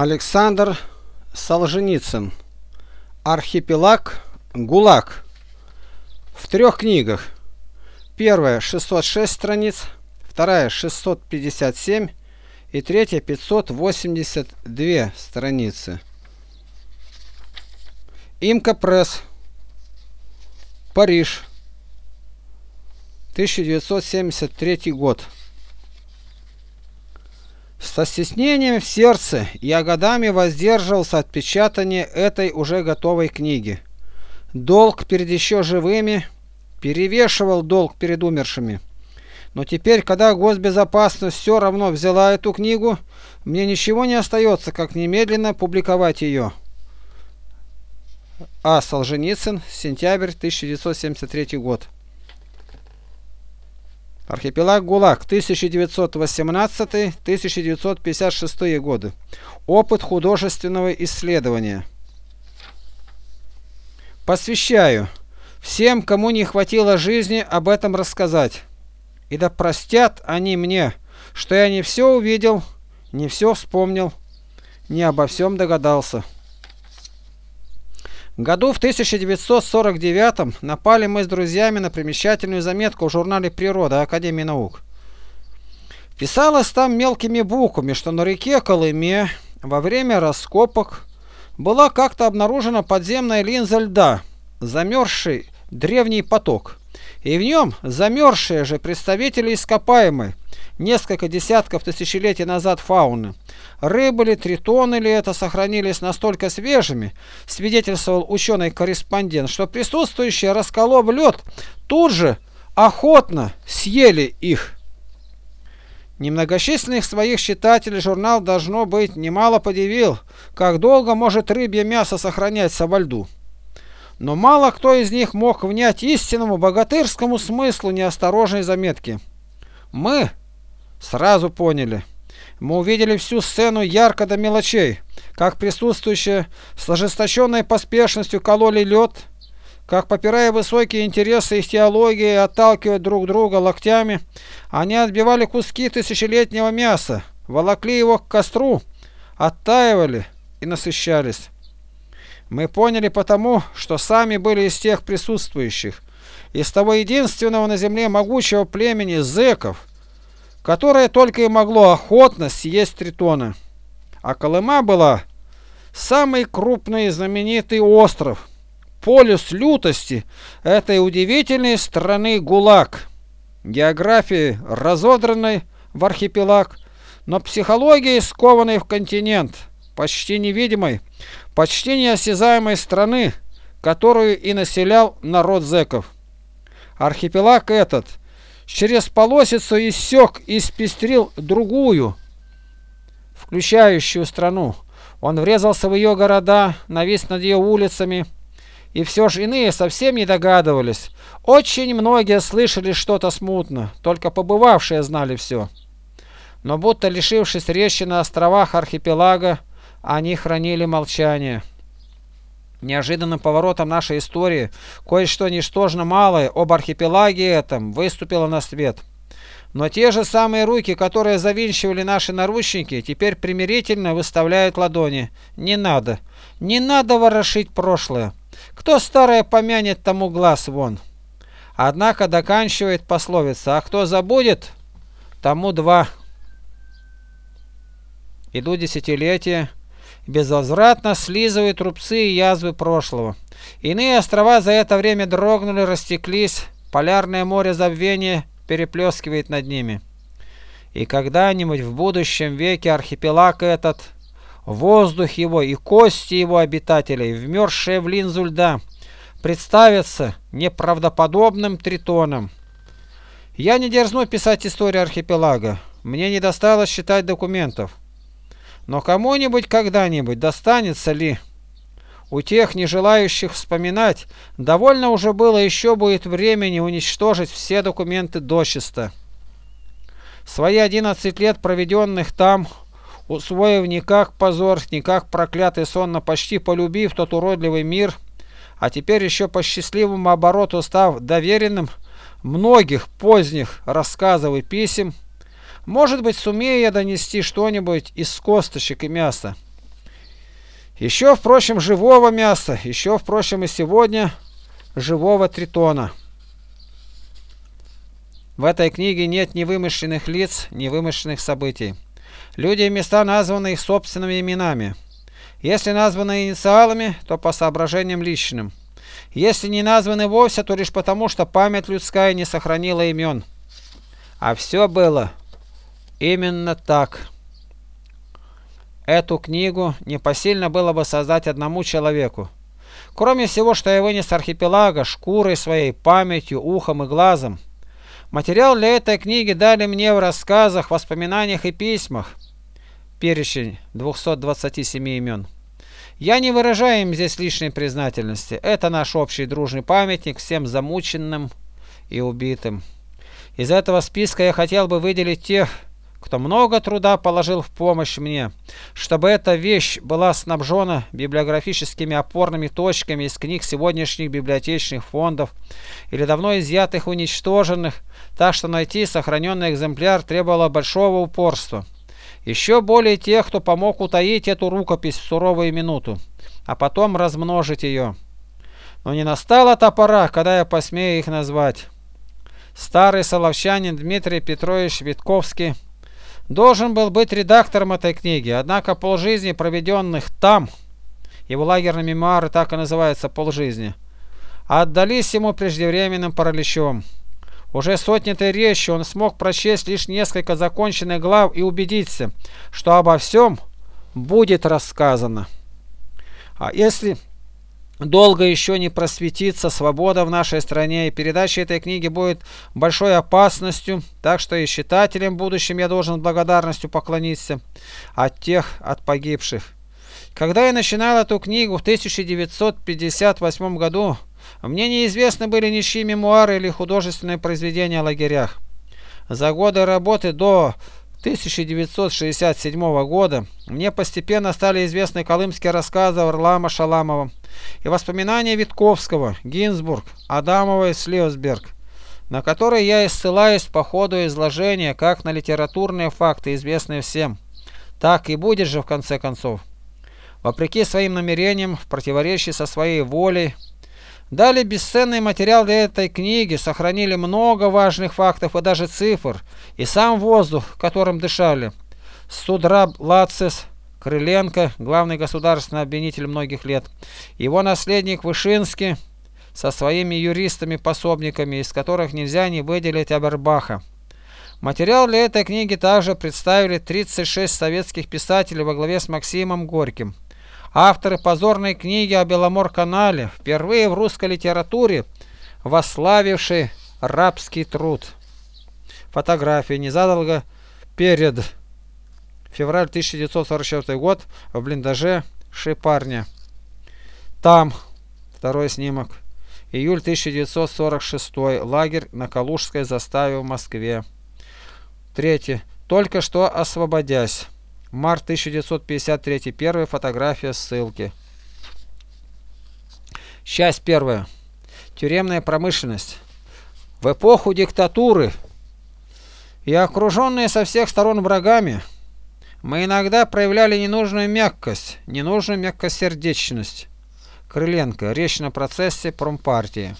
Александр Солженицын. Архипелаг ГУЛАГ. В трех книгах. Первая 606 страниц, вторая 657 и третья 582 страницы. Имка Пресс. Париж. 1973 год. Со стеснением в сердце я годами воздерживался от печатания этой уже готовой книги. Долг перед еще живыми перевешивал долг перед умершими. Но теперь, когда госбезопасность все равно взяла эту книгу, мне ничего не остается, как немедленно публиковать ее. А. Солженицын, сентябрь 1973 год. Архипелаг ГУЛАГ, 1918-1956 годы. Опыт художественного исследования. Посвящаю всем, кому не хватило жизни, об этом рассказать. И да простят они мне, что я не все увидел, не все вспомнил, не обо всем догадался. Году в 1949 напали мы с друзьями на примечательную заметку в журнале «Природа» Академии наук. Писалось там мелкими буквами, что на реке Колыме во время раскопок была как-то обнаружена подземная линза льда, замерзший древний поток, и в нем замерзшие же представители ископаемой, несколько десятков тысячелетий назад фауны. Рыбы ли, тритоны ли это сохранились настолько свежими, свидетельствовал ученый-корреспондент, что присутствующие, расколов лед, тут же охотно съели их. Немногочисленных своих читателей журнал, должно быть, немало подивил, как долго может рыбье мясо сохраняться во льду. Но мало кто из них мог внять истинному богатырскому смыслу неосторожной заметки. Мы сразу поняли. Мы увидели всю сцену ярко до мелочей, как присутствующие с ожесточенной поспешностью кололи лед, как, попирая высокие интересы их теологии отталкивая друг друга локтями, они отбивали куски тысячелетнего мяса, волокли его к костру, оттаивали и насыщались. Мы поняли потому, что сами были из тех присутствующих, из того единственного на земле могучего племени зеков, которое только и могло охотно съесть тритона. А Колыма была самый крупный и знаменитый остров, полюс лютости этой удивительной страны ГУЛАГ, географии разодранной в архипелаг, но психологией скованной в континент, почти невидимой, почти неосязаемой страны, которую и населял народ зеков. Архипелаг этот через полосицу иссек и спестрил другую, включающую страну. Он врезался в ее города, навис над ее улицами, и все же иные совсем не догадывались. Очень многие слышали что-то смутно, только побывавшие знали все. Но будто лишившись речи на островах архипелага, они хранили молчание. Неожиданным поворотом нашей истории кое-что ничтожно малое об архипелаге этом выступило на свет. Но те же самые руки, которые завинчивали наши наручники, теперь примирительно выставляют ладони. Не надо, не надо ворошить прошлое. Кто старое помянет, тому глаз вон. Однако доканчивает пословица, а кто забудет, тому два. Идут десятилетия, безвозвратно слизывают рубцы и язвы прошлого. Иные острова за это время дрогнули, растеклись, полярное море забвения переплескивает над ними. И когда-нибудь в будущем веке архипелаг этот, воздух его и кости его обитателей, вмерзшие в линзу льда, представятся неправдоподобным тритоном. Я не дерзну писать историю архипелага, мне не досталось считать документов. Но кому-нибудь когда-нибудь достанется ли? У тех, не желающих вспоминать, довольно уже было еще будет времени уничтожить все документы дочисто. Свои 11 лет, проведенных там, усвоив не как позор, не как проклятый сон, но почти полюбив тот уродливый мир, а теперь еще по счастливому обороту став доверенным многих поздних рассказов и писем, может быть, сумею я донести что-нибудь из косточек и мяса. Еще, впрочем, живого мяса, еще, впрочем, и сегодня живого тритона. В этой книге нет ни вымышленных лиц, ни вымышленных событий. Люди и места названы их собственными именами. Если названы инициалами, то по соображениям личным. Если не названы вовсе, то лишь потому, что память людская не сохранила имен. А все было именно так. Эту книгу непосильно было бы создать одному человеку. Кроме всего, что я вынес архипелага шкурой своей, памятью, ухом и глазом. Материал для этой книги дали мне в рассказах, воспоминаниях и письмах. Перечень 227 имен. Я не выражаю им здесь лишней признательности. Это наш общий дружный памятник всем замученным и убитым. Из этого списка я хотел бы выделить тех, кто много труда положил в помощь мне, чтобы эта вещь была снабжена библиографическими опорными точками из книг сегодняшних библиотечных фондов или давно изъятых уничтоженных, так что найти сохраненный экземпляр требовало большого упорства. Еще более тех, кто помог утаить эту рукопись в суровую минуту, а потом размножить ее. Но не настала та пора, когда я посмею их назвать. Старый соловчанин Дмитрий Петрович Витковский должен был быть редактором этой книги, однако полжизни, проведенных там, его лагерные мемуары так и называются «Полжизни», отдались ему преждевременным параличом. Уже сотнятой речью он смог прочесть лишь несколько законченных глав и убедиться, что обо всем будет рассказано. А если долго еще не просветится свобода в нашей стране, и передача этой книги будет большой опасностью, так что и читателям будущим я должен благодарностью поклониться от тех, от погибших. Когда я начинал эту книгу в 1958 году, мне неизвестны были ничьи мемуары или художественные произведения о лагерях. За годы работы до 1967 года мне постепенно стали известны колымские рассказы Варлама Шаламова и воспоминания Витковского, Гинзбург, Адамова и Слиосберг, на которые я и ссылаюсь по ходу изложения как на литературные факты, известные всем. Так и будет же в конце концов. Вопреки своим намерениям, в противоречии со своей волей, Дали бесценный материал для этой книги, сохранили много важных фактов и даже цифр, и сам воздух, которым дышали. Судраб Лацис, Крыленко, главный государственный обвинитель многих лет, его наследник Вышинский со своими юристами-пособниками, из которых нельзя не выделить Абербаха. Материал для этой книги также представили 36 советских писателей во главе с Максимом Горьким. Авторы позорной книги о Беломор-канале, впервые в русской литературе восславивший рабский труд. Фотографии незадолго перед февраль 1944 год в блиндаже Шипарня. Там второй снимок. Июль 1946. Лагерь на Калужской заставе в Москве. Третий. Только что освободясь. Март 1953. Первая фотография ссылки. Часть первая. Тюремная промышленность. В эпоху диктатуры и окруженные со всех сторон врагами, мы иногда проявляли ненужную мягкость, ненужную мягкосердечность. Крыленко. Речь на процессе промпартии.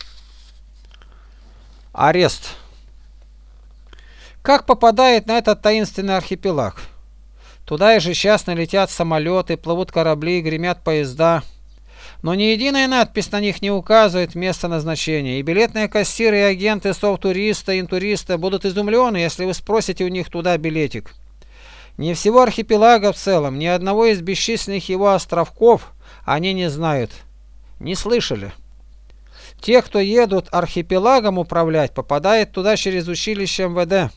Арест. Как попадает на этот таинственный архипелаг? Туда ежечасно летят самолеты, плывут корабли, гремят поезда. Но ни единая надпись на них не указывает место назначения, и билетные кассиры и агенты совтуриста, интуриста будут изумлены, если вы спросите у них туда билетик. Ни всего архипелага в целом, ни одного из бесчисленных его островков они не знают, не слышали. Те, кто едут архипелагом управлять, попадают туда через училище МВД.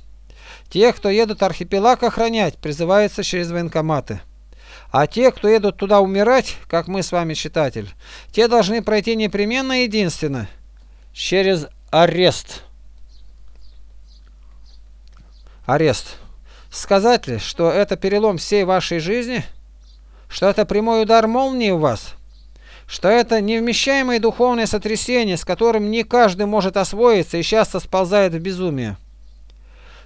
Те, кто едут архипелаг охранять, призываются через военкоматы. А те, кто едут туда умирать, как мы с вами, читатель, те должны пройти непременно единственно через арест. Арест. Сказать ли, что это перелом всей вашей жизни? Что это прямой удар молнии у вас? Что это невмещаемое духовное сотрясение, с которым не каждый может освоиться и часто сползает в безумие?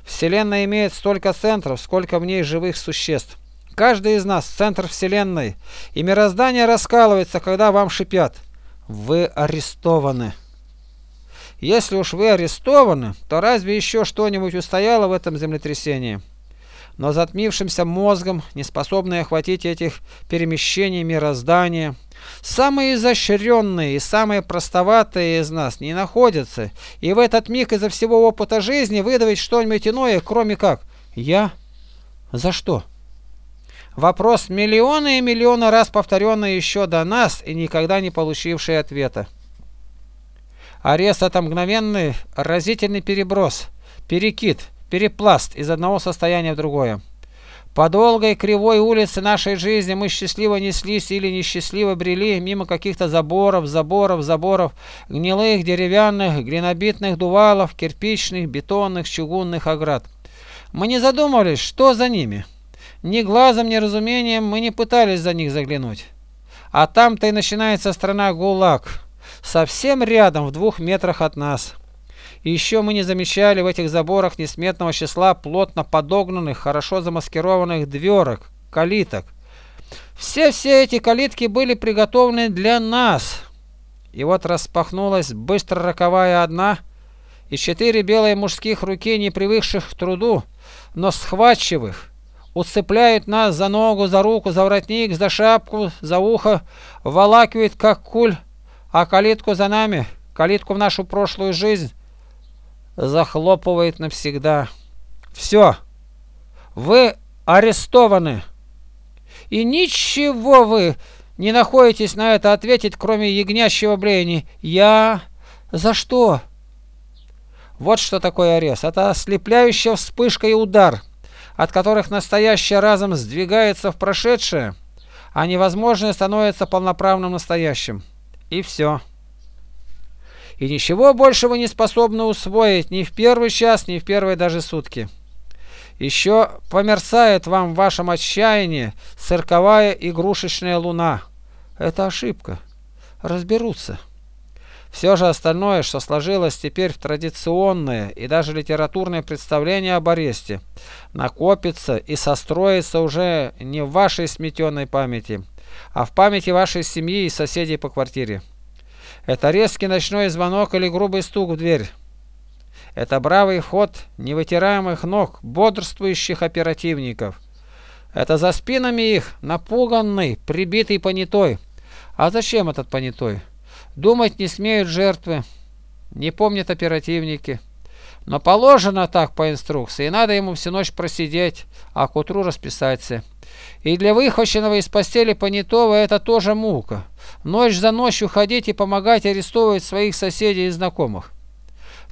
Вселенная имеет столько центров, сколько в ней живых существ. Каждый из нас – центр вселенной, и мироздание раскалывается, когда вам шипят. Вы арестованы. Если уж вы арестованы, то разве еще что-нибудь устояло в этом землетрясении? Но затмившимся мозгом, не способные охватить этих перемещений мироздания, самые изощренные и самые простоватые из нас не находятся, и в этот миг из-за всего опыта жизни выдавить что-нибудь иное, кроме как «Я? За что?» Вопрос миллионы и миллионы раз повторенный еще до нас и никогда не получивший ответа. Арест – это мгновенный, разительный переброс, перекид, перепласт из одного состояния в другое. По долгой кривой улице нашей жизни мы счастливо неслись или несчастливо брели мимо каких-то заборов, заборов, заборов, гнилых, деревянных, глинобитных дувалов, кирпичных, бетонных, чугунных оград. Мы не задумывались, что за ними. Ни глазом, ни разумением мы не пытались за них заглянуть. А там-то и начинается страна ГУЛАГ совсем рядом, в двух метрах от нас. И еще мы не замечали в этих заборах несметного числа плотно подогнанных, хорошо замаскированных дверок, калиток. Все-все эти калитки были приготовлены для нас. И вот распахнулась быстро роковая одна, и четыре белые мужских руки, не привыкших к труду, но схватчивых, уцепляют нас за ногу, за руку, за воротник, за шапку, за ухо, волакивают, как куль, а калитку за нами, калитку в нашу прошлую жизнь, захлопывает навсегда. Все, вы арестованы. И ничего вы не находитесь на это ответить, кроме ягнящего блеяния. Я... За что? Вот что такое арест. Это ослепляющая вспышка и удар, от которых настоящее разом сдвигается в прошедшее, а невозможное становится полноправным настоящим. И все. И ничего больше вы не способны усвоить ни в первый час, ни в первые даже сутки. Еще померцает вам в вашем отчаянии цирковая игрушечная луна. Это ошибка. Разберутся. Все же остальное, что сложилось теперь в традиционное и даже литературное представление об аресте, накопится и состроится уже не в вашей сметенной памяти, а в памяти вашей семьи и соседей по квартире. Это резкий ночной звонок или грубый стук в дверь. Это бравый ход невытираемых ног, бодрствующих оперативников. Это за спинами их напуганный, прибитый понятой. А зачем этот понятой? Думать не смеют жертвы, не помнят оперативники. Но положено так по инструкции, и надо ему всю ночь просидеть, а к утру расписаться. И для выхваченного из постели понятого это тоже мука. Ночь за ночью ходить и помогать арестовывать своих соседей и знакомых.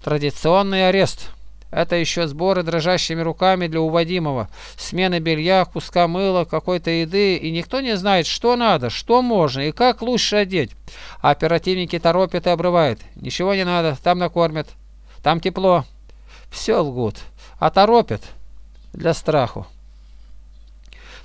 Традиционный арест. Это еще сборы дрожащими руками для уводимого, смены белья, куска мыла, какой-то еды, и никто не знает, что надо, что можно и как лучше одеть. А оперативники торопят и обрывают. Ничего не надо, там накормят, там тепло. Все лгут, а торопят для страху.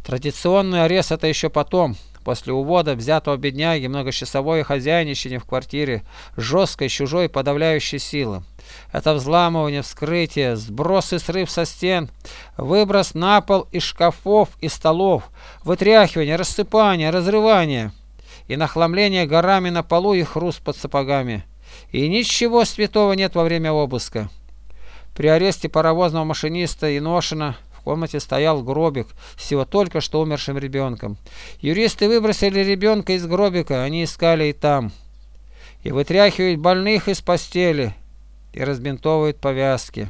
Традиционный арест это еще потом, после увода взятого бедняги, многочасовое хозяйничание в квартире, жесткой чужой подавляющей силы. Это взламывание, вскрытие, сброс и срыв со стен, выброс на пол из шкафов и столов, вытряхивание, рассыпание, разрывание и нахламление горами на полу и хруст под сапогами. И ничего святого нет во время обыска. При аресте паровозного машиниста Иношина в комнате стоял гробик с его только что умершим ребенком. Юристы выбросили ребенка из гробика, они искали и там. И вытряхивают больных из постели, и разбинтовывают повязки.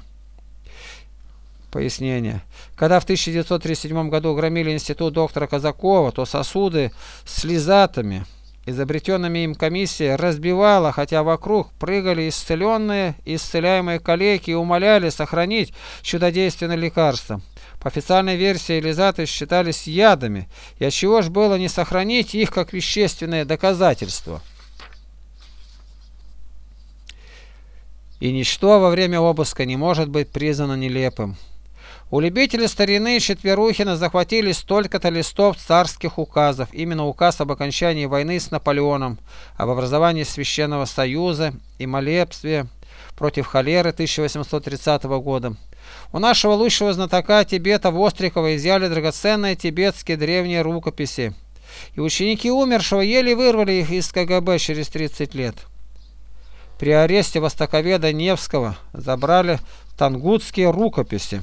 Пояснение. Когда в 1937 году громили институт доктора Казакова, то сосуды с слезатами изобретенными им комиссия разбивала, хотя вокруг прыгали исцеленные исцеляемые калеки и умоляли сохранить чудодейственное лекарство. По официальной версии элизаты считались ядами, и отчего ж было не сохранить их как вещественное доказательство? И ничто во время обыска не может быть признано нелепым. У любителей старины Четверухина захватили столько-то листов царских указов, именно указ об окончании войны с Наполеоном, об образовании Священного Союза и молебстве против холеры 1830 года, У нашего лучшего знатока Тибета Вострикова изъяли драгоценные тибетские древние рукописи, и ученики умершего еле вырвали их из КГБ через 30 лет. При аресте востоковеда Невского забрали тангутские рукописи,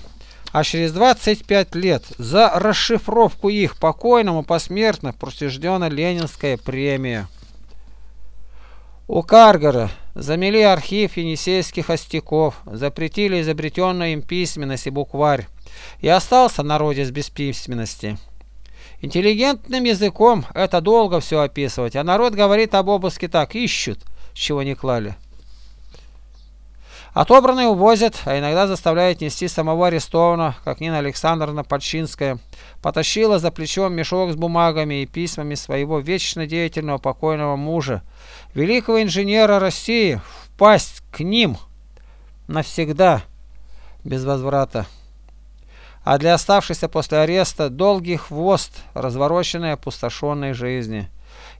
а через 25 лет за расшифровку их покойному посмертно присуждена Ленинская премия. У Каргара замели архив енисейских остяков, запретили изобретенную им письменность и букварь, и остался народец без письменности. Интеллигентным языком это долго все описывать, а народ говорит об обыске так, ищут, чего не клали. Отобранные увозят, а иногда заставляют нести самого арестованного, как Нина Александровна Подчинская, потащила за плечом мешок с бумагами и письмами своего вечно деятельного покойного мужа, великого инженера России, впасть к ним навсегда, без возврата. А для оставшейся после ареста долгий хвост развороченной опустошенной жизни.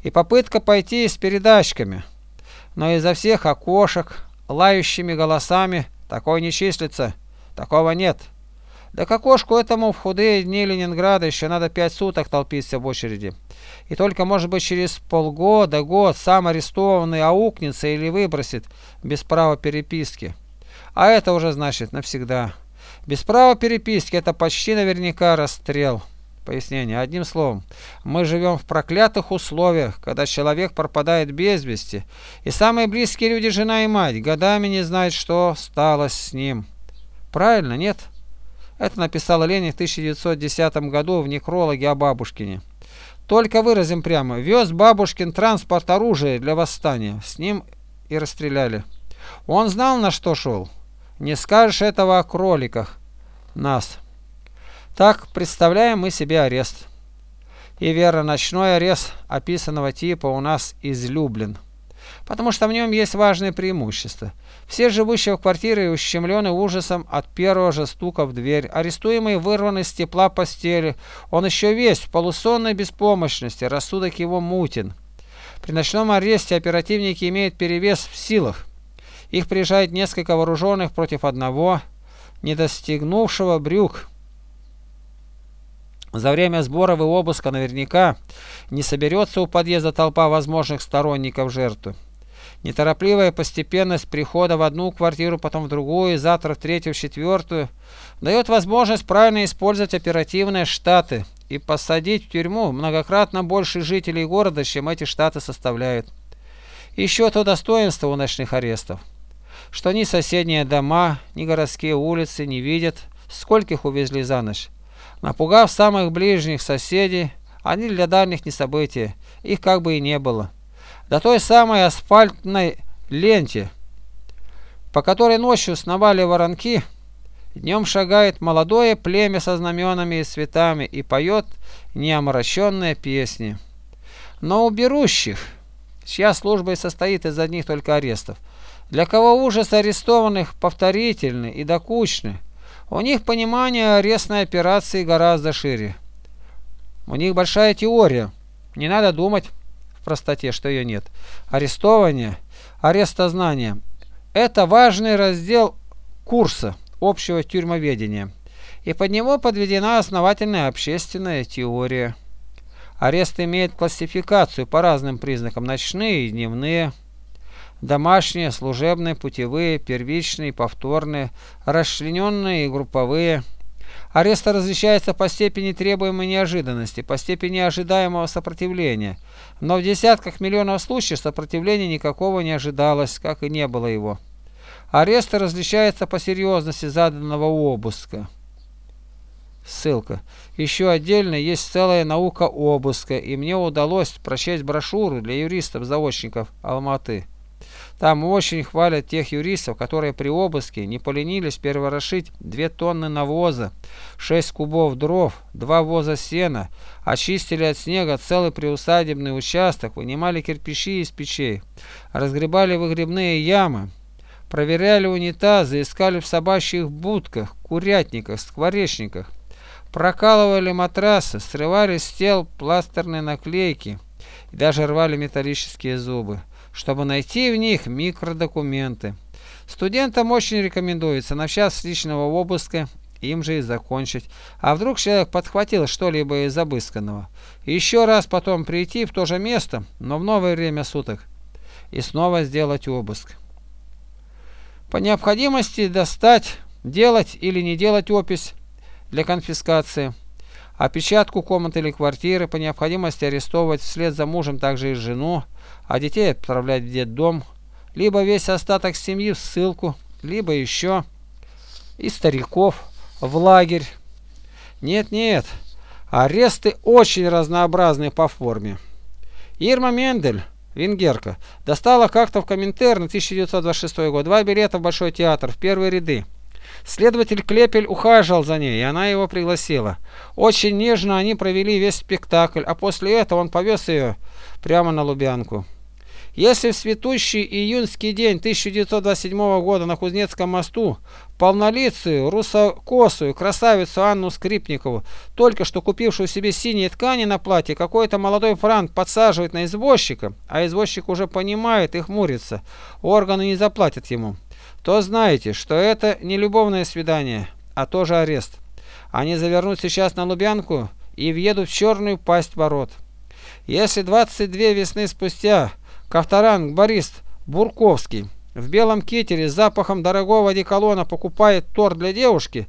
И попытка пойти с передачками, но изо всех окошек, лающими голосами такой не числится, такого нет. Да к окошку этому в худые дни Ленинграда еще надо пять суток толпиться в очереди. И только, может быть, через полгода, год сам арестованный аукнется или выбросит без права переписки. А это уже значит навсегда. Без права переписки это почти наверняка расстрел. Пояснение. Одним словом, мы живем в проклятых условиях, когда человек пропадает без вести, и самые близкие люди, жена и мать, годами не знают, что стало с ним. Правильно, нет? Это написала Ленин в 1910 году в некрологе о бабушкине. Только выразим прямо. Вез бабушкин транспорт оружия для восстания. С ним и расстреляли. Он знал, на что шел. Не скажешь этого о кроликах. Нас. Так представляем мы себе арест. И верно, ночной арест описанного типа у нас излюблен. Потому что в нем есть важное преимущество. Все живущие в квартире ущемлены ужасом от первого же стука в дверь. Арестуемый вырван из тепла постели. Он еще весь в полусонной беспомощности, рассудок его мутен. При ночном аресте оперативники имеют перевес в силах. Их приезжает несколько вооруженных против одного, не достигнувшего брюк. За время сборов и обыска наверняка не соберется у подъезда толпа возможных сторонников жертвы. Неторопливая постепенность прихода в одну квартиру, потом в другую, завтра в третью, в четвертую, дает возможность правильно использовать оперативные штаты и посадить в тюрьму многократно больше жителей города, чем эти штаты составляют. Еще то достоинство у ночных арестов, что ни соседние дома, ни городские улицы не видят, скольких увезли за ночь. Напугав самых ближних соседей, они для дальних не события, их как бы и не было. До той самой асфальтной ленте, по которой ночью сновали воронки, днем шагает молодое племя со знаменами и цветами и поет неомраченные песни. Но у берущих, чья служба и состоит из одних только арестов, для кого ужас арестованных повторительный и докучный, у них понимание арестной операции гораздо шире. У них большая теория. Не надо думать в простоте, что ее нет. Арестование, арестознание – это важный раздел курса общего тюрьмоведения. И под него подведена основательная общественная теория. Арест имеет классификацию по разным признакам – ночные и дневные – домашние, служебные, путевые, первичные, повторные, расчлененные и групповые. Арест различается по степени требуемой неожиданности, по степени ожидаемого сопротивления. Но в десятках миллионов случаев сопротивления никакого не ожидалось, как и не было его. Арест различается по серьезности заданного обыска. Ссылка. Еще отдельно есть целая наука обыска, и мне удалось прочесть брошюру для юристов-заочников Алматы. Там очень хвалят тех юристов, которые при обыске не поленились переворошить 2 тонны навоза, 6 кубов дров, 2 воза сена, очистили от снега целый приусадебный участок, вынимали кирпичи из печей, разгребали выгребные ямы, проверяли унитазы, искали в собачьих будках, курятниках, скворечниках, прокалывали матрасы, срывали с тел пластерные наклейки и даже рвали металлические зубы чтобы найти в них микродокументы. Студентам очень рекомендуется, начав с личного обыска, им же и закончить. А вдруг человек подхватил что-либо из обысканного. Еще раз потом прийти в то же место, но в новое время суток, и снова сделать обыск. По необходимости достать, делать или не делать опись для конфискации. Опечатку комнаты или квартиры, по необходимости арестовывать вслед за мужем также и жену, а детей отправлять в детдом, либо весь остаток семьи в ссылку, либо еще и стариков в лагерь. Нет-нет, аресты очень разнообразны по форме. Ирма Мендель, венгерка, достала как-то в Коминтерн 1926 год два билета в Большой театр в первые ряды. Следователь Клепель ухаживал за ней, и она его пригласила. Очень нежно они провели весь спектакль, а после этого он повез ее прямо на Лубянку. Если в цветущий июньский день 1927 года на Кузнецком мосту полнолицую, русокосую красавицу Анну Скрипникову, только что купившую себе синие ткани на платье, какой-то молодой франк подсаживает на извозчика, а извозчик уже понимает и хмурится, органы не заплатят ему, то знаете, что это не любовное свидание, а тоже арест. Они завернут сейчас на Лубянку и въедут в черную пасть ворот. Если 22 весны спустя Ковторанг Борис Бурковский в белом китере с запахом дорогого одеколона покупает торт для девушки,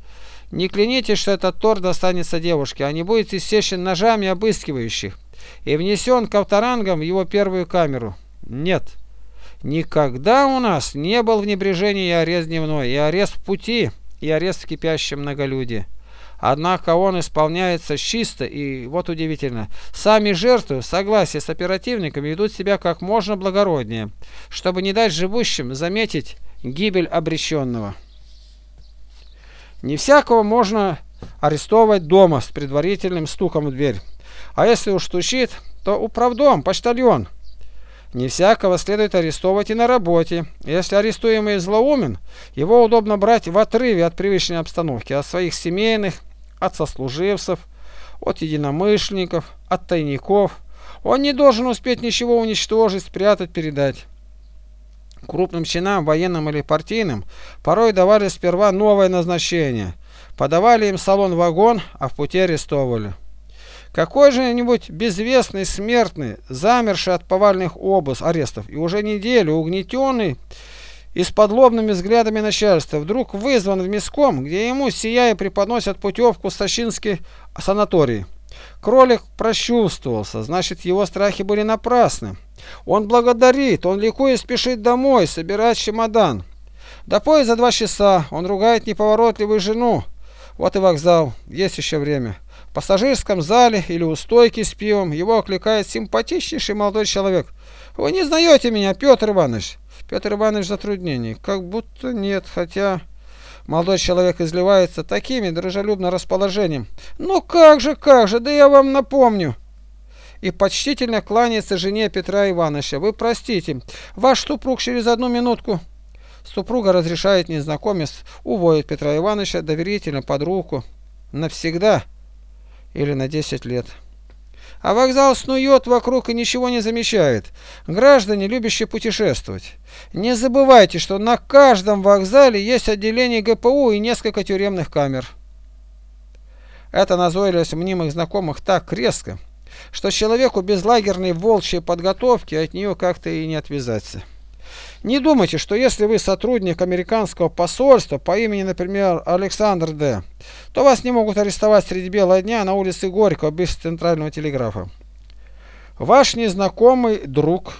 не клянитесь, что этот торт достанется девушке, а не будет иссечен ножами обыскивающих и внесен Ковторангом в его первую камеру. Нет. Никогда у нас не был в небрежении и арест дневной, и арест в пути, и арест в кипящем многолюдии. Однако он исполняется чисто и, вот удивительно, сами жертвы в согласии с оперативниками ведут себя как можно благороднее, чтобы не дать живущим заметить гибель обреченного. Не всякого можно арестовать дома с предварительным стуком в дверь. А если уж стучит, то управдом, почтальон. Не всякого следует арестовывать и на работе. Если арестуемый злоумен, его удобно брать в отрыве от привычной обстановки, от своих семейных, от сослуживцев, от единомышленников, от тайников. Он не должен успеть ничего уничтожить, спрятать, передать. Крупным чинам, военным или партийным, порой давали сперва новое назначение. Подавали им салон-вагон, а в пути арестовывали. Какой же-нибудь безвестный смертный, замерший от повальных обыск, арестов, и уже неделю угнетенный, и с подлобными взглядами начальства вдруг вызван в миском, где ему сияя преподносят путевку в Сащинский санаторий. Кролик прочувствовался, значит его страхи были напрасны. Он благодарит, он ликует спешит домой, собирать чемодан. До поезда два часа, он ругает неповоротливую жену. Вот и вокзал, есть еще время. Пассажирском зале или у стойки с пивом его окликает симпатичнейший молодой человек. «Вы не знаете меня, Петр Иванович?» Петр Иванович затруднений. Как будто нет, хотя... Молодой человек изливается такими дружелюбным расположением. «Ну как же, как же, да я вам напомню!» И почтительно кланяется жене Петра Ивановича. «Вы простите, ваш супруг через одну минутку...» Супруга разрешает незнакомец, уводит Петра Ивановича доверительно под руку. Навсегда или на 10 лет а вокзал снует вокруг и ничего не замечает. Граждане, любящие путешествовать, не забывайте, что на каждом вокзале есть отделение ГПУ и несколько тюремных камер. Это назойливость мнимых знакомых так резко, что человеку без лагерной волчьей подготовки от нее как-то и не отвязаться. Не думайте, что если вы сотрудник американского посольства по имени, например, Александр Д., то вас не могут арестовать среди бела дня на улице Горького без центрального телеграфа. Ваш незнакомый друг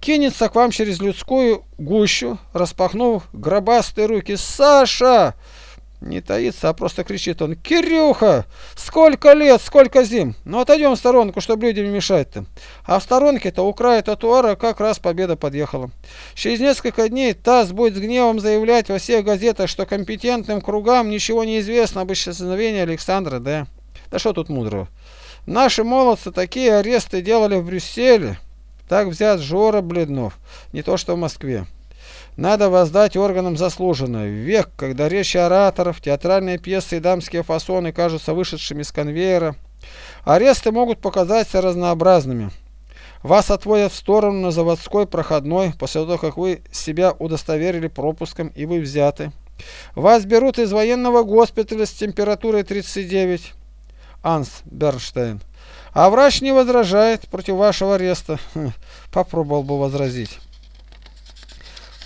кинется к вам через людскую гущу, распахнув гробастые руки. «Саша!» Не таится, а просто кричит он. «Кирюха! Сколько лет, сколько зим! Ну отойдем в сторонку, чтобы людям не мешать-то!» А в сторонке-то у края тротуара как раз победа подъехала. Через несколько дней ТАСС будет с гневом заявлять во всех газетах, что компетентным кругам ничего не известно об исчезновении Александра Д. Да что тут мудрого? Наши молодцы такие аресты делали в Брюсселе. Так взят Жора Бледнов, не то что в Москве. Надо воздать органам заслуженное. Век, когда речи ораторов, театральные пьесы и дамские фасоны кажутся вышедшими с конвейера, аресты могут показаться разнообразными. Вас отводят в сторону на заводской проходной, после того, как вы себя удостоверили пропуском и вы взяты. Вас берут из военного госпиталя с температурой 39. Анс Бернштейн. А врач не возражает против вашего ареста. Попробовал бы возразить.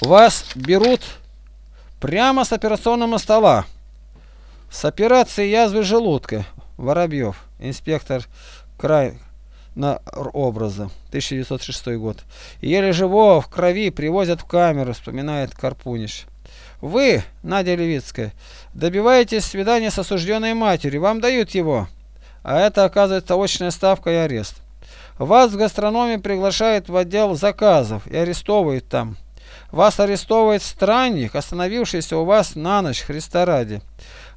Вас берут прямо с операционного стола. С операцией язвы желудка. Воробьев, инспектор край на образа, 1906 год. Еле живого в крови привозят в камеру, вспоминает Карпуниш. Вы, Надя Левицкая, добиваетесь свидания с осужденной матерью, вам дают его, а это оказывается очная ставка и арест. Вас в гастрономе приглашают в отдел заказов и арестовывают там. Вас арестовывает странник, остановившийся у вас на ночь, Христа ради.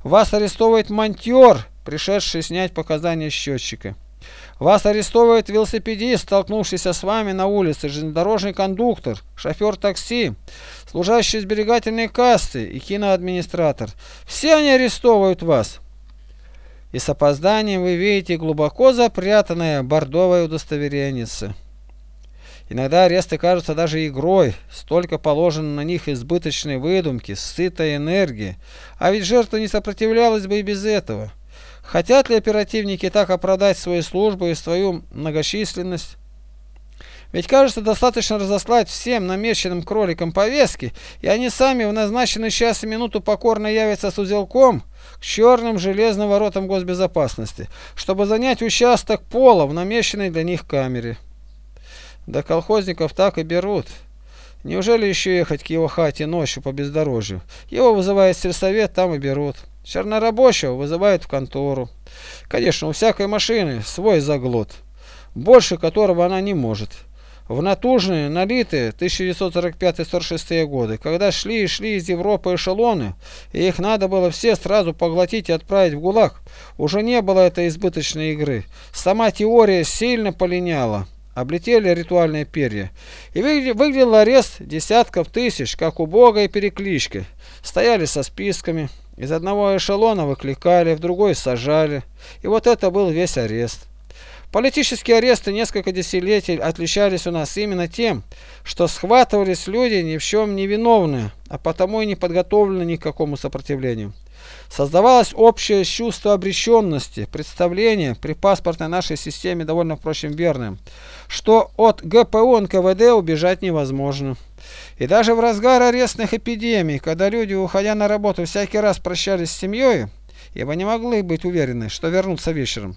Вас арестовывает монтер, пришедший снять показания счетчика. Вас арестовывает велосипедист, столкнувшийся с вами на улице, железнодорожный кондуктор, шофер такси, служащий сберегательной кассы и киноадминистратор. Все они арестовывают вас. И с опозданием вы видите глубоко запрятанное бордовое удостоверение. Иногда аресты кажутся даже игрой, столько положено на них избыточной выдумки, сытой энергии, а ведь жертва не сопротивлялась бы и без этого. Хотят ли оперативники так оправдать свою службу и свою многочисленность? Ведь кажется достаточно разослать всем намеченным кроликам повестки, и они сами в назначенный час и минуту покорно явятся с узелком к черным железным воротам госбезопасности, чтобы занять участок пола в намеченной для них камере. Да колхозников так и берут. Неужели еще ехать к его хате ночью по бездорожью? Его вызывает сельсовет, там и берут. Чернорабочего вызывают в контору. Конечно, у всякой машины свой заглот, больше которого она не может. В натужные, налитые 1945-46 годы, когда шли и шли из Европы эшелоны, и их надо было все сразу поглотить и отправить в ГУЛАГ, уже не было этой избыточной игры. Сама теория сильно полиняла облетели ритуальные перья, и выглядел арест десятков тысяч, как убогая перекличка. Стояли со списками, из одного эшелона выкликали, в другой сажали, и вот это был весь арест. Политические аресты несколько десятилетий отличались у нас именно тем, что схватывались люди ни в чем не виновные, а потому и не подготовлены ни к какому сопротивлению. Создавалось общее чувство обреченности, представление при паспортной нашей системе довольно, впрочем, верным, что от ГПУ НКВД убежать невозможно. И даже в разгар арестных эпидемий, когда люди, уходя на работу, всякий раз прощались с семьей, ибо не могли быть уверены, что вернутся вечером,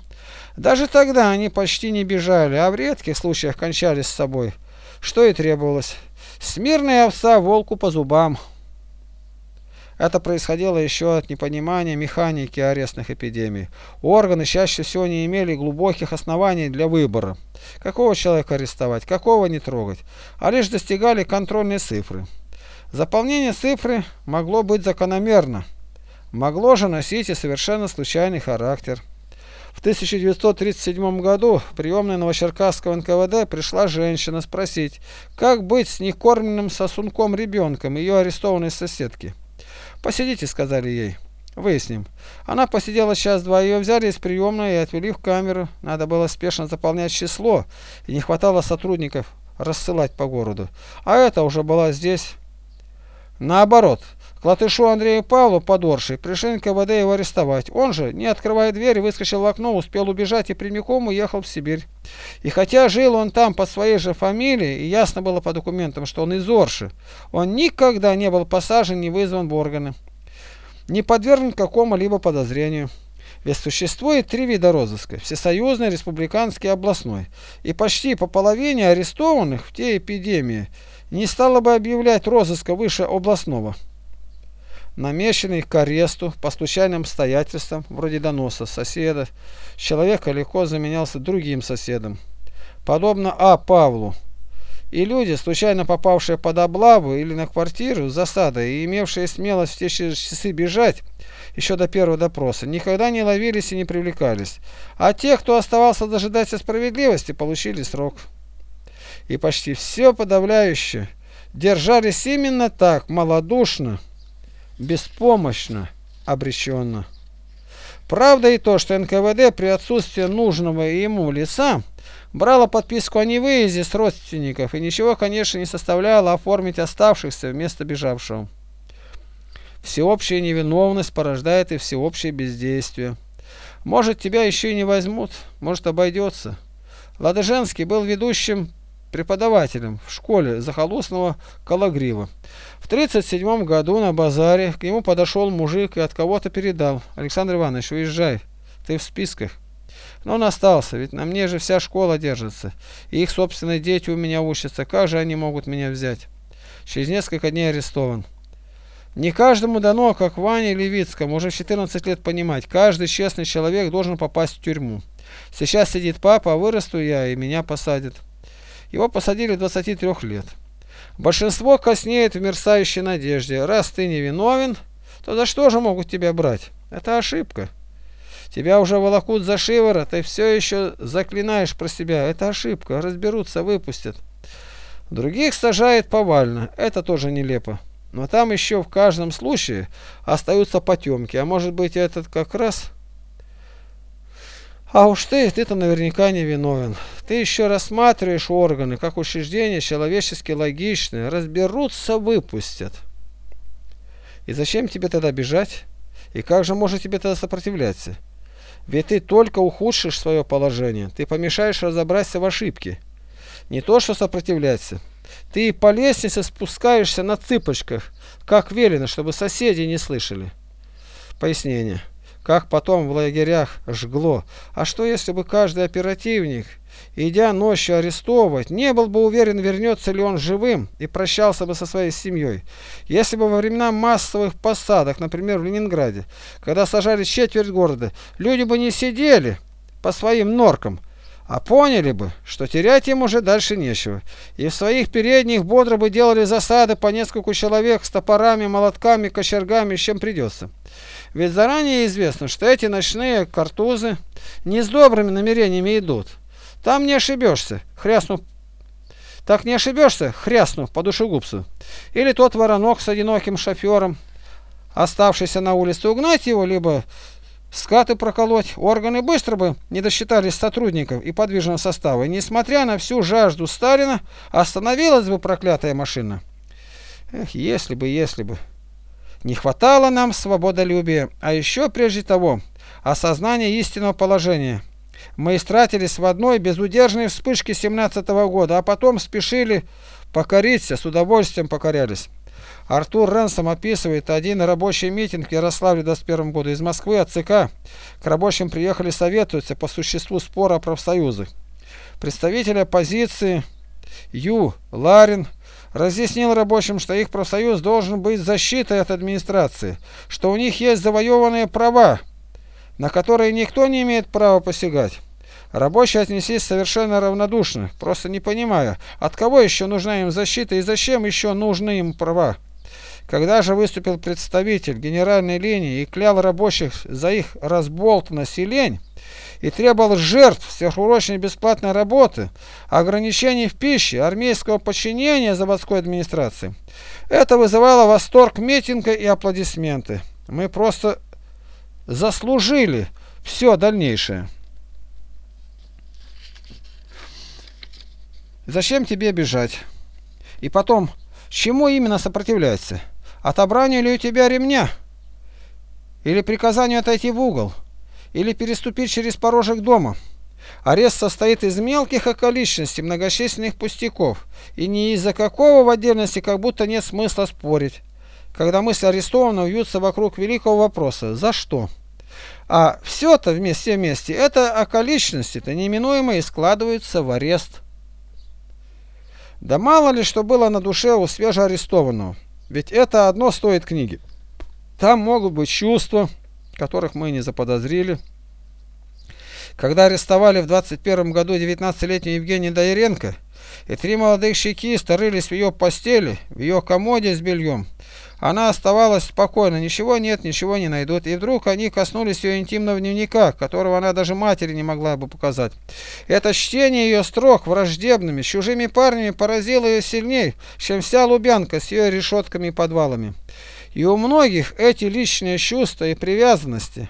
даже тогда они почти не бежали, а в редких случаях кончались с собой, что и требовалось. Смирная овца волку по зубам. Это происходило еще от непонимания механики арестных эпидемий. Органы чаще всего не имели глубоких оснований для выбора, какого человека арестовать, какого не трогать, а лишь достигали контрольной цифры. Заполнение цифры могло быть закономерно, могло же носить и совершенно случайный характер. В 1937 году в приемной Новочеркасского НКВД пришла женщина спросить, как быть с некормленным сосунком ребенком ее арестованной соседки. «Посидите», — сказали ей. Выясним. Она посидела час-два, ее взяли из приемной и отвели в камеру. Надо было спешно заполнять число, и не хватало сотрудников рассылать по городу. А это уже была здесь. Наоборот, латышу Андрею Павлу подорши пришли НКВД его арестовать. Он же, не открывая дверь, выскочил в окно, успел убежать и прямиком уехал в Сибирь. И хотя жил он там под своей же фамилией, и ясно было по документам, что он из Орши, он никогда не был посажен, не вызван в органы, не подвергнут какому-либо подозрению. Ведь существует три вида розыска – всесоюзный, республиканский областной. И почти по половине арестованных в те эпидемии не стало бы объявлять розыска выше областного намеченный к аресту по случайным обстоятельствам, вроде доноса соседа, человек легко заменялся другим соседом, подобно А. Павлу. И люди, случайно попавшие под облаву или на квартиру с засадой и имевшие смелость в те часы бежать, еще до первого допроса, никогда не ловились и не привлекались, а те, кто оставался дожидаться справедливости, получили срок. И почти все подавляющее держались именно так, малодушно, беспомощно, обреченно. Правда и то, что НКВД при отсутствии нужного ему лица Брала подписку о невыезде с родственников и ничего, конечно, не составляло оформить оставшихся вместо бежавшего. Всеобщая невиновность порождает и всеобщее бездействие. Может, тебя еще и не возьмут, может, обойдется. Ладыженский был ведущим преподавателем в школе захолустного Калагрива. В 1937 году на базаре к нему подошел мужик и от кого-то передал. Александр Иванович, уезжай, ты в списках. Но он остался, ведь на мне же вся школа держится. И их собственные дети у меня учатся. Как же они могут меня взять? Через несколько дней арестован. Не каждому дано, как Ване Левицкому, уже в 14 лет понимать, каждый честный человек должен попасть в тюрьму. Сейчас сидит папа, а вырасту я, и меня посадят. Его посадили 23 лет. Большинство коснеет в мерцающей надежде. Раз ты не виновен, то за что же могут тебя брать? Это ошибка. Тебя уже волокут за шиворот, ты все еще заклинаешь про себя. Это ошибка. Разберутся, выпустят. Других сажает повально. Это тоже нелепо. Но там еще в каждом случае остаются потемки. А может быть этот как раз... А уж ты, ты-то наверняка не виновен. Ты еще рассматриваешь органы, как учреждения человечески логичные. Разберутся, выпустят. И зачем тебе тогда бежать? И как же может тебе тогда сопротивляться? Ведь ты только ухудшишь свое положение. Ты помешаешь разобраться в ошибке. Не то что сопротивляться. Ты по лестнице спускаешься на цыпочках, как велено, чтобы соседи не слышали. Пояснение. Как потом в лагерях жгло. А что если бы каждый оперативник, идя ночью арестовывать, не был бы уверен, вернется ли он живым и прощался бы со своей семьей? Если бы во времена массовых посадок, например, в Ленинграде, когда сажали четверть города, люди бы не сидели по своим норкам, а поняли бы, что терять им уже дальше нечего, и в своих передних бодро бы делали засады по нескольку человек с топорами, молотками, кочергами, с чем придется. Ведь заранее известно, что эти ночные картузы не с добрыми намерениями идут. Там не ошибешься, хряснув так не ошибешься, хряснув по душегубцу. Или тот воронок с одиноким шофером, оставшийся на улице, угнать его, либо скаты проколоть. Органы быстро бы не досчитались сотрудников и подвижного состава. И несмотря на всю жажду Сталина, остановилась бы проклятая машина. Эх, если бы, если бы. Не хватало нам свободолюбия, а еще прежде того осознания истинного положения. Мы истратились в одной безудержной вспышке 17 -го года, а потом спешили покориться, с удовольствием покорялись. Артур Ренсом описывает один рабочий митинг в Ярославле в 21 году. Из Москвы от ЦК к рабочим приехали советоваться по существу спора о профсоюзах. Представители оппозиции Ю. Ларин разъяснил рабочим, что их профсоюз должен быть защитой от администрации, что у них есть завоеванные права, на которые никто не имеет права посягать. Рабочие отнеслись совершенно равнодушно, просто не понимая, от кого еще нужна им защита и зачем еще нужны им права. Когда же выступил представитель генеральной линии и клял рабочих за их разболтанность и лень, и требовал жертв сверхурочной бесплатной работы, ограничений в пище, армейского подчинения заводской администрации. Это вызывало восторг митинга и аплодисменты. Мы просто заслужили все дальнейшее. Зачем тебе бежать? И потом, чему именно сопротивляться? Отобранию ли у тебя ремня? Или приказанию отойти в угол? Или переступить через порожек дома. Арест состоит из мелких околичностей, многочисленных пустяков, и ни из-за какого в отдельности как будто нет смысла спорить, когда мысли арестованного вьются вокруг великого вопроса «За что?». А все-то вместе вместе, это околичности-то неминуемо и складываются в арест. Да мало ли что было на душе у свежеарестованного, ведь это одно стоит книги. Там могут быть чувства, которых мы не заподозрили. Когда арестовали в 21 году 19-летнюю Евгению Дайренко, и три молодых чекиста рылись в ее постели, в ее комоде с бельем, она оставалась спокойна, ничего нет, ничего не найдут. И вдруг они коснулись ее интимного дневника, которого она даже матери не могла бы показать. Это чтение ее строк враждебными, с чужими парнями поразило ее сильнее, чем вся Лубянка с ее решетками и подвалами. И у многих эти личные чувства и привязанности,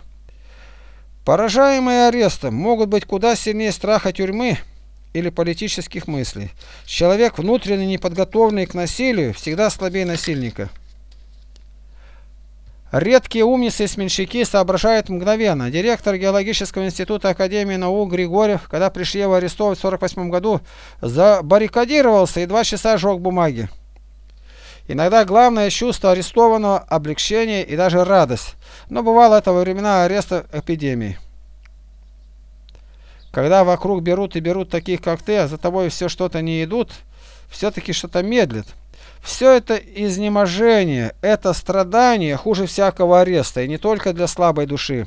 поражаемые арестом, могут быть куда сильнее страха тюрьмы, или политических мыслей. Человек, внутренне неподготовленный к насилию, всегда слабее насильника. Редкие умницы и сменщики соображают мгновенно. Директор геологического института Академии наук Григорьев, когда пришли его арестовать в 1948 году, забаррикадировался и два часа жег бумаги. Иногда главное чувство арестованного – облегчение и даже радость, но бывало это во времена ареста эпидемии. Когда вокруг берут и берут таких, как ты, а за тобой все что-то не идут, все-таки что-то медлит. Все это изнеможение, это страдание хуже всякого ареста, и не только для слабой души.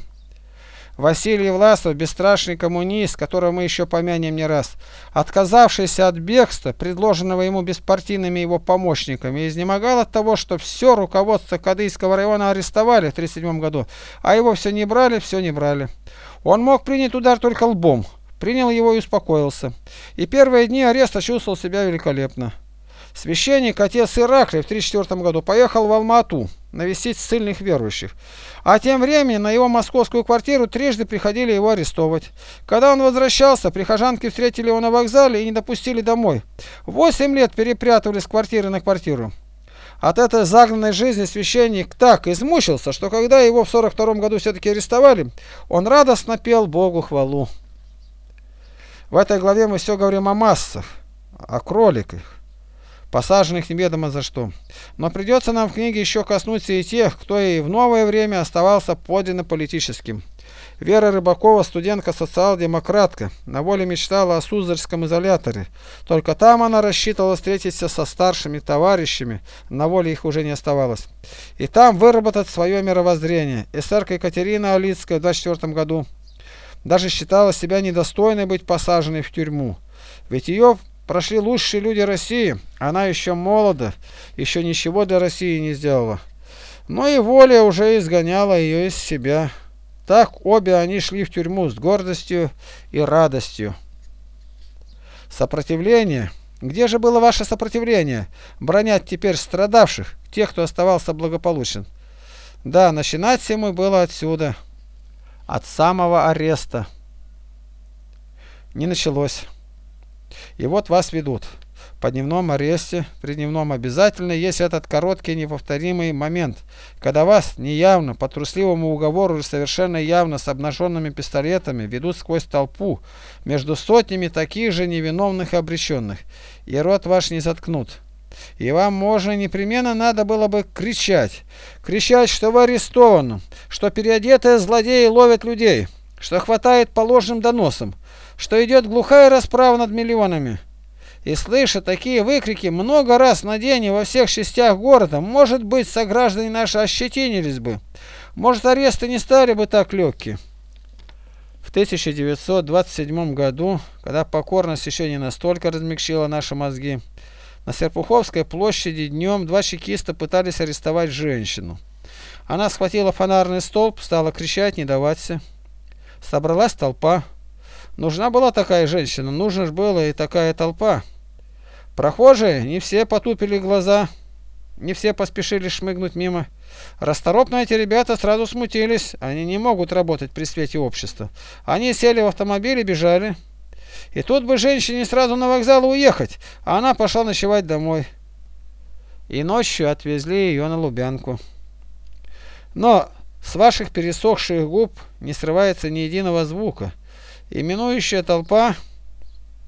Василий Власов, бесстрашный коммунист, которого мы еще помянем не раз, отказавшийся от бегства, предложенного ему беспартийными его помощниками, изнемогал от того, что все руководство Кадыйского района арестовали в 1937 году, а его все не брали, все не брали. Он мог принять удар только лбом, принял его и успокоился. И первые дни ареста чувствовал себя великолепно. Священник, отец Ираклий, в 1934 году поехал в Алмату навестить ссыльных верующих. А тем временем на его московскую квартиру трижды приходили его арестовывать. Когда он возвращался, прихожанки встретили его на вокзале и не допустили домой. Восемь лет перепрятывали с квартиры на квартиру. От этой загнанной жизни священник так измучился, что когда его в 42 году все-таки арестовали, он радостно пел Богу хвалу. В этой главе мы все говорим о массах, о кроликах посаженных неведомо за что. Но придется нам в книге еще коснуться и тех, кто и в новое время оставался подлинно политическим. Вера Рыбакова, студентка-социал-демократка, на воле мечтала о Суздальском изоляторе. Только там она рассчитывала встретиться со старшими товарищами, на воле их уже не оставалось. И там выработать свое мировоззрение. Эсерка Екатерина Алицкая в 24 году даже считала себя недостойной быть посаженной в тюрьму. Ведь ее Прошли лучшие люди России, она еще молода, еще ничего для России не сделала. Но и воля уже изгоняла ее из себя. Так обе они шли в тюрьму с гордостью и радостью. Сопротивление. Где же было ваше сопротивление? Бронять теперь страдавших, тех, кто оставался благополучен. Да, начинать всему было отсюда, от самого ареста. Не началось. И вот вас ведут. По дневном аресте, при дневном обязательно есть этот короткий неповторимый момент, когда вас неявно, по трусливому уговору или совершенно явно с обнаженными пистолетами ведут сквозь толпу между сотнями таких же невиновных обреченных, и рот ваш не заткнут. И вам можно непременно надо было бы кричать, кричать, что вы арестованы, что переодетые злодеи ловят людей, что хватает по ложным доносам, что идет глухая расправа над миллионами. И слыша такие выкрики много раз на день и во всех частях города, может быть, сограждане наши ощетинились бы. Может, аресты не стали бы так легкие. В 1927 году, когда покорность еще не настолько размягчила наши мозги, на Серпуховской площади днем два чекиста пытались арестовать женщину. Она схватила фонарный столб, стала кричать, не даваться. Собралась толпа. Нужна была такая женщина, нужна же была и такая толпа. Прохожие не все потупили глаза, не все поспешили шмыгнуть мимо. Расторопные эти ребята сразу смутились, они не могут работать при свете общества. Они сели в автомобиль и бежали. И тут бы женщине сразу на вокзал уехать, а она пошла ночевать домой. И ночью отвезли ее на Лубянку. Но с ваших пересохших губ не срывается ни единого звука. Именующая толпа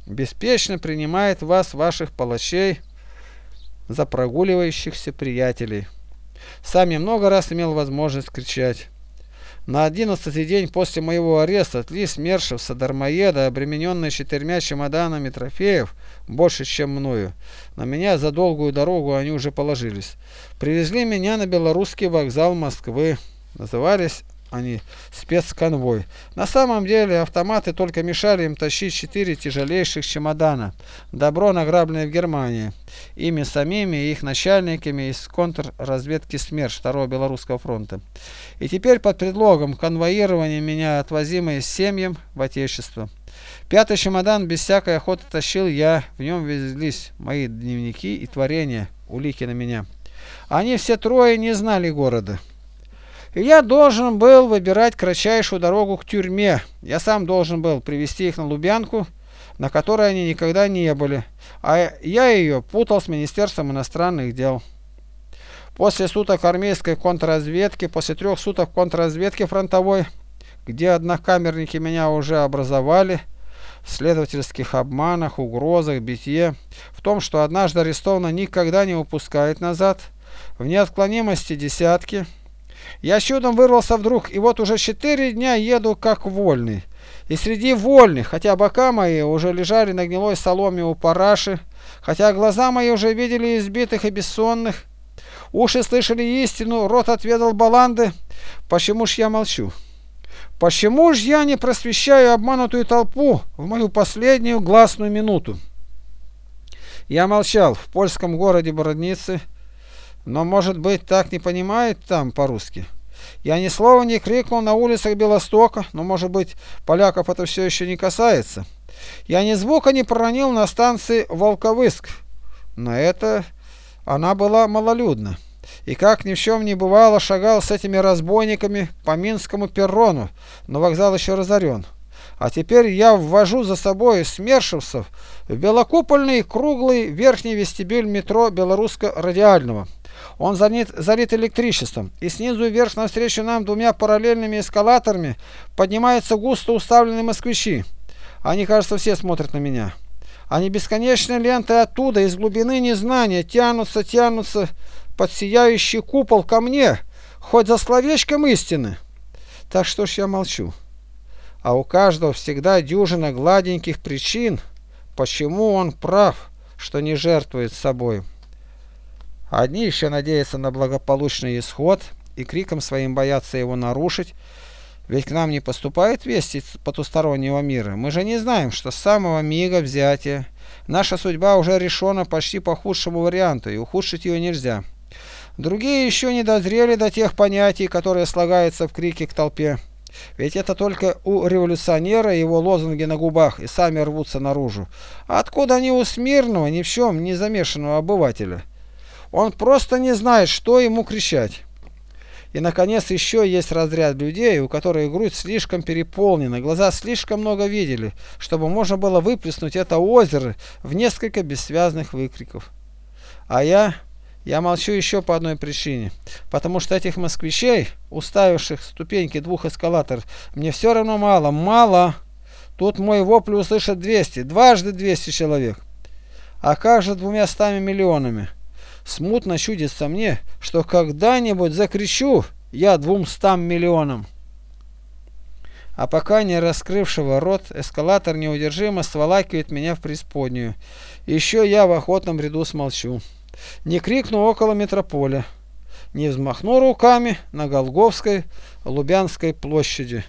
беспечно принимает вас, ваших палачей, за прогуливающихся приятелей. Сам я много раз имел возможность кричать. На одиннадцатый день после моего ареста три смершився дармоеда, обремененные четырьмя чемоданами трофеев, больше, чем мною. На меня за долгую дорогу они уже положились. Привезли меня на белорусский вокзал Москвы. Назывались они спецконвой. На самом деле автоматы только мешали им тащить четыре тяжелейших чемодана. Добро награбленное в Германии. Ими самими и их начальниками из контрразведки СМЕРШ Второго Белорусского фронта. И теперь под предлогом конвоирования меня отвозимые семьям в Отечество. Пятый чемодан без всякой охоты тащил я. В нем везлись мои дневники и творения, улики на меня. Они все трое не знали города. И я должен был выбирать кратчайшую дорогу к тюрьме. Я сам должен был привести их на Лубянку, на которой они никогда не были, а я ее путал с Министерством иностранных дел. После суток армейской контрразведки, после трех суток контрразведки фронтовой, где однокамерники меня уже образовали, в следовательских обманах, угрозах, битье, в том, что однажды арестованно никогда не упускает назад, в неотклонимости десятки, я чудом вырвался вдруг, и вот уже четыре дня еду как вольный. И среди вольных, хотя бока мои уже лежали на гнилой соломе у параши, хотя глаза мои уже видели избитых и бессонных, уши слышали истину, рот отведал баланды, почему ж я молчу? Почему ж я не просвещаю обманутую толпу в мою последнюю гласную минуту? Я молчал в польском городе Бородницы, но, может быть, так не понимает там по-русски. Я ни слова не крикнул на улицах Белостока, но, может быть, поляков это все еще не касается. Я ни звука не проронил на станции Волковыск, но это она была малолюдна. И как ни в чем не бывало, шагал с этими разбойниками по Минскому перрону, но вокзал еще разорен. А теперь я ввожу за собой смершивцев в белокупольный круглый верхний вестибюль метро Белорусско-Радиального. Он залит, залит электричеством, и снизу вверх навстречу нам двумя параллельными эскалаторами поднимаются густо уставленные москвичи. Они, кажется, все смотрят на меня. Они бесконечной лентой оттуда, из глубины незнания, тянутся, тянутся под сияющий купол ко мне, хоть за словечком истины. Так что ж я молчу. А у каждого всегда дюжина гладеньких причин, почему он прав, что не жертвует собой. Одни еще надеются на благополучный исход и криком своим боятся его нарушить, ведь к нам не поступает вести потустороннего мира. Мы же не знаем, что с самого мига взятия наша судьба уже решена почти по худшему варианту, и ухудшить ее нельзя. Другие еще не дозрели до тех понятий, которые слагаются в крике к толпе. Ведь это только у революционера его лозунги на губах и сами рвутся наружу. Откуда они у смирного, ни в чем не замешанного обывателя? Он просто не знает, что ему кричать. И, наконец, еще есть разряд людей, у которых грудь слишком переполнена, глаза слишком много видели, чтобы можно было выплеснуть это озеро в несколько бессвязных выкриков. А я... Я молчу еще по одной причине. Потому что этих москвичей, уставивших ступеньки двух эскалаторов, мне все равно мало. Мало. Тут мой вопль услышат 200, дважды 200 человек. А как же двумя стами миллионами? Смутно чудится мне, что когда-нибудь закричу я двумстам миллионам. А пока не раскрывшего рот, эскалатор неудержимо сволакивает меня в преисподнюю. Еще я в охотном ряду смолчу. Не крикну около метрополя. Не взмахну руками на Голговской Лубянской площади.